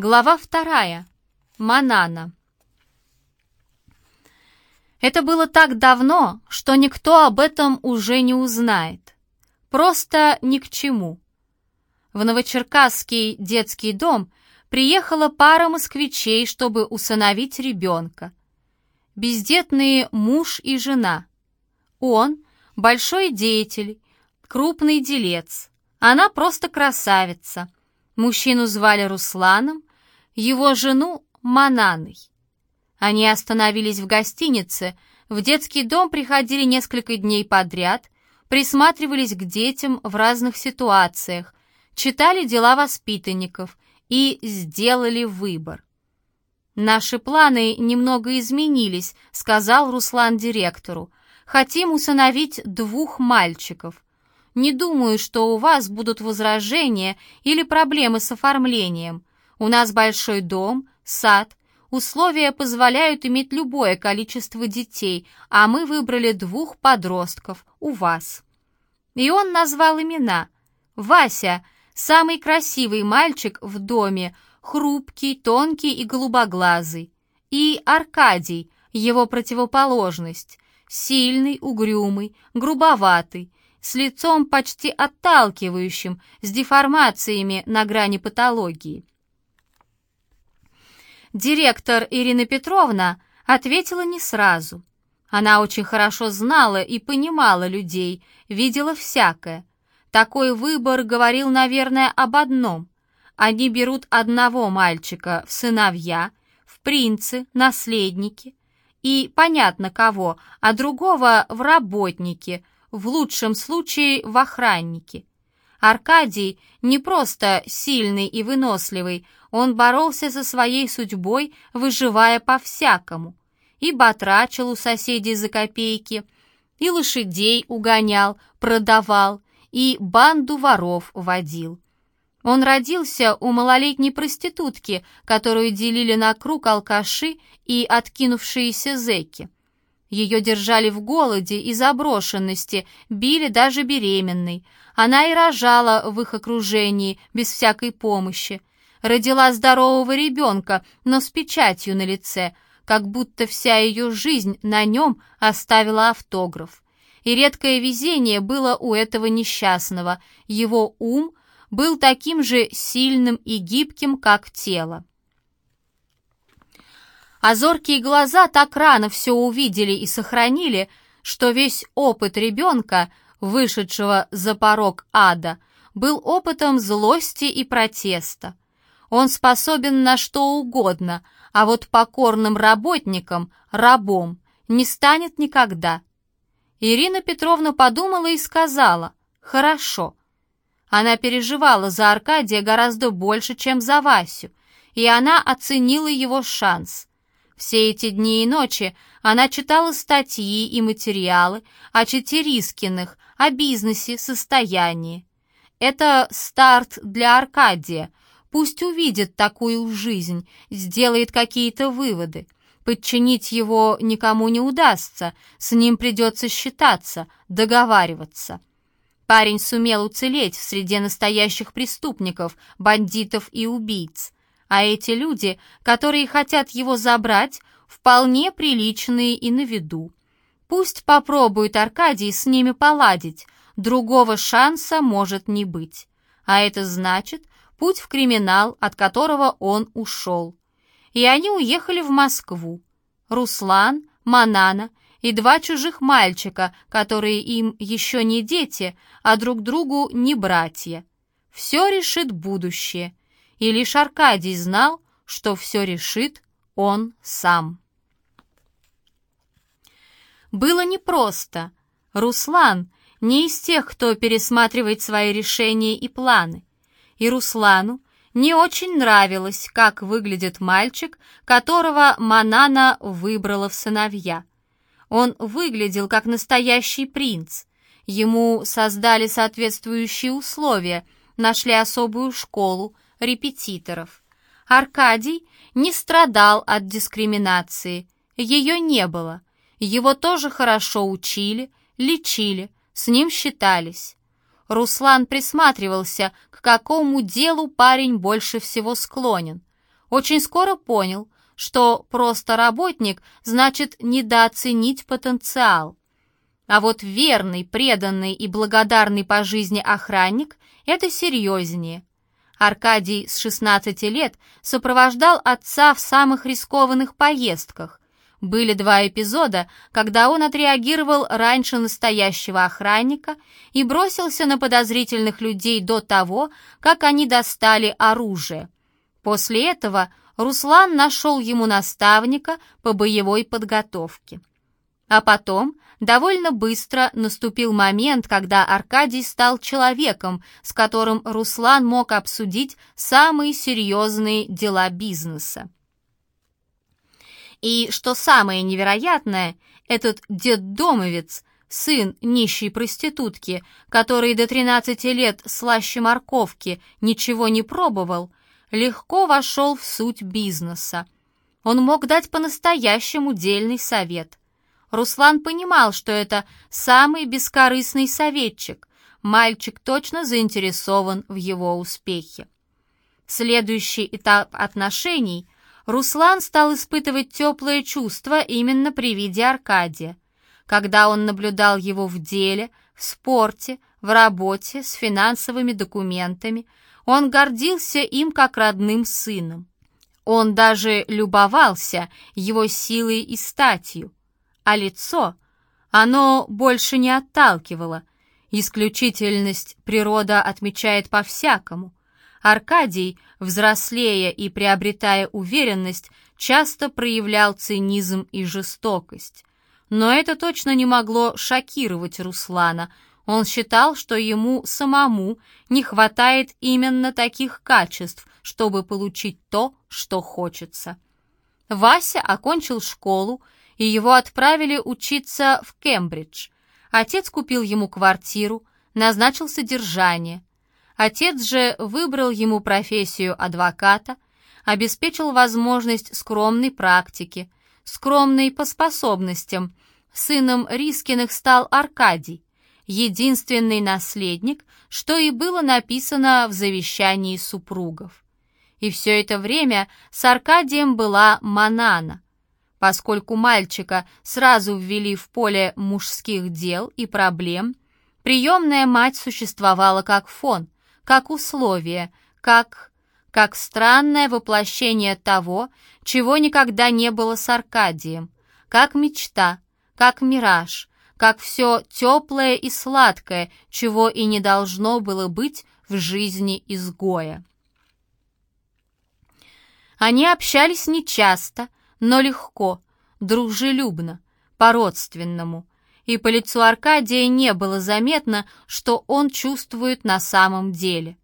Глава вторая. Манана. Это было так давно, что никто об этом уже не узнает. Просто ни к чему. В Новочеркасский детский дом приехала пара москвичей, чтобы усыновить ребенка. Бездетные муж и жена. Он — большой деятель, крупный делец. Она просто красавица. Мужчину звали Русланом, его жену — Мананой. Они остановились в гостинице, в детский дом приходили несколько дней подряд, присматривались к детям в разных ситуациях, читали дела воспитанников и сделали выбор. «Наши планы немного изменились», — сказал Руслан директору. «Хотим усыновить двух мальчиков. Не думаю, что у вас будут возражения или проблемы с оформлением. У нас большой дом, сад, Условия позволяют иметь любое количество детей, а мы выбрали двух подростков у вас». И он назвал имена. Вася, самый красивый мальчик в доме, хрупкий, тонкий и голубоглазый. И Аркадий, его противоположность, сильный, угрюмый, грубоватый, с лицом почти отталкивающим, с деформациями на грани патологии. Директор Ирина Петровна ответила не сразу. Она очень хорошо знала и понимала людей, видела всякое. Такой выбор говорил, наверное, об одном. Они берут одного мальчика в сыновья, в принцы, наследники, и понятно кого, а другого в работники, в лучшем случае в охранники. Аркадий не просто сильный и выносливый, он боролся со своей судьбой, выживая по-всякому. И батрачил у соседей за копейки, и лошадей угонял, продавал, и банду воров водил. Он родился у малолетней проститутки, которую делили на круг алкаши и откинувшиеся зэки. Ее держали в голоде и заброшенности, били даже беременной. Она и рожала в их окружении, без всякой помощи родила здорового ребенка, но с печатью на лице, как будто вся ее жизнь на нем оставила автограф. И редкое везение было у этого несчастного, его ум был таким же сильным и гибким, как тело. А зоркие глаза так рано все увидели и сохранили, что весь опыт ребенка, вышедшего за порог ада, был опытом злости и протеста. Он способен на что угодно, а вот покорным работником, рабом, не станет никогда. Ирина Петровна подумала и сказала «Хорошо». Она переживала за Аркадия гораздо больше, чем за Васю, и она оценила его шанс. Все эти дни и ночи она читала статьи и материалы о Четерискиных, о бизнесе, состоянии. Это старт для Аркадия, Пусть увидит такую жизнь, сделает какие-то выводы. Подчинить его никому не удастся, с ним придется считаться, договариваться. Парень сумел уцелеть в среде настоящих преступников, бандитов и убийц. А эти люди, которые хотят его забрать, вполне приличные и на виду. Пусть попробует Аркадий с ними поладить, другого шанса может не быть. А это значит, путь в криминал, от которого он ушел. И они уехали в Москву. Руслан, Манана и два чужих мальчика, которые им еще не дети, а друг другу не братья. Все решит будущее. И лишь Аркадий знал, что все решит он сам. Было непросто. Руслан не из тех, кто пересматривает свои решения и планы и Руслану не очень нравилось, как выглядит мальчик, которого Манана выбрала в сыновья. Он выглядел как настоящий принц. Ему создали соответствующие условия, нашли особую школу, репетиторов. Аркадий не страдал от дискриминации, ее не было. Его тоже хорошо учили, лечили, с ним считались. Руслан присматривался, к какому делу парень больше всего склонен. очень скоро понял, что просто работник значит недооценить потенциал. А вот верный, преданный и благодарный по жизни охранник – это серьезнее. Аркадий с 16 лет сопровождал отца в самых рискованных поездках. Были два эпизода, когда он отреагировал раньше настоящего охранника и бросился на подозрительных людей до того, как они достали оружие. После этого Руслан нашел ему наставника по боевой подготовке. А потом довольно быстро наступил момент, когда Аркадий стал человеком, с которым Руслан мог обсудить самые серьезные дела бизнеса. И что самое невероятное, этот дед-домовец, сын нищей проститутки, который до 13 лет слаще морковки ничего не пробовал, легко вошел в суть бизнеса. Он мог дать по-настоящему дельный совет. Руслан понимал, что это самый бескорыстный советчик. Мальчик точно заинтересован в его успехе. Следующий этап отношений Руслан стал испытывать теплое чувство именно при виде Аркадия. Когда он наблюдал его в деле, в спорте, в работе, с финансовыми документами, он гордился им как родным сыном. Он даже любовался его силой и статью а лицо, оно больше не отталкивало. Исключительность природа отмечает по-всякому. Аркадий, взрослея и приобретая уверенность, часто проявлял цинизм и жестокость. Но это точно не могло шокировать Руслана. Он считал, что ему самому не хватает именно таких качеств, чтобы получить то, что хочется. Вася окончил школу и его отправили учиться в Кембридж. Отец купил ему квартиру, назначил содержание. Отец же выбрал ему профессию адвоката, обеспечил возможность скромной практики, скромной по способностям. Сыном Рискиных стал Аркадий, единственный наследник, что и было написано в завещании супругов. И все это время с Аркадием была Манана — Поскольку мальчика сразу ввели в поле мужских дел и проблем, приемная мать существовала как фон, как условие, как... как странное воплощение того, чего никогда не было с Аркадием, как мечта, как мираж, как все теплое и сладкое, чего и не должно было быть в жизни изгоя. Они общались нечасто, но легко, дружелюбно, по-родственному, и по лицу Аркадия не было заметно, что он чувствует на самом деле.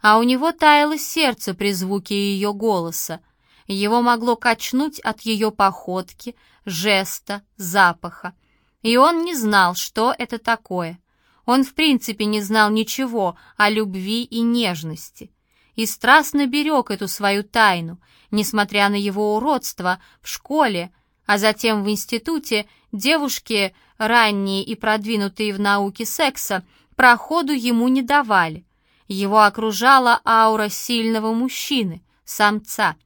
А у него таяло сердце при звуке ее голоса, его могло качнуть от ее походки, жеста, запаха. И он не знал, что это такое. Он в принципе не знал ничего о любви и нежности. И страстно берег эту свою тайну, Несмотря на его уродство, в школе, а затем в институте, девушки, ранние и продвинутые в науке секса, проходу ему не давали. Его окружала аура сильного мужчины, самца.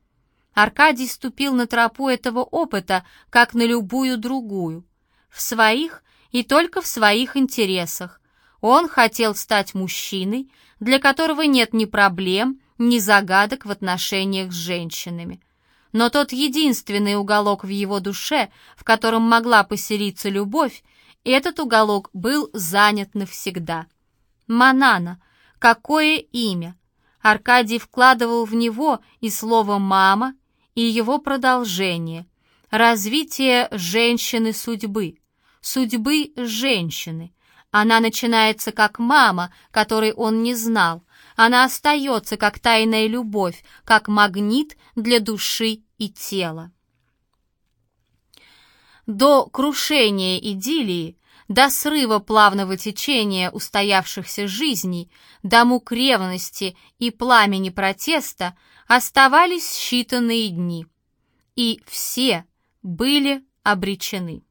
Аркадий ступил на тропу этого опыта, как на любую другую. В своих и только в своих интересах. Он хотел стать мужчиной, для которого нет ни проблем, ни загадок в отношениях с женщинами. Но тот единственный уголок в его душе, в котором могла поселиться любовь, этот уголок был занят навсегда. Манана, какое имя! Аркадий вкладывал в него и слово «мама», и его продолжение — развитие женщины-судьбы, судьбы женщины. Она начинается как мама, которой он не знал, она остается как тайная любовь, как магнит для души и тела. До крушения идиллии, до срыва плавного течения устоявшихся жизней, до мук ревности и пламени протеста оставались считанные дни. И все были обречены.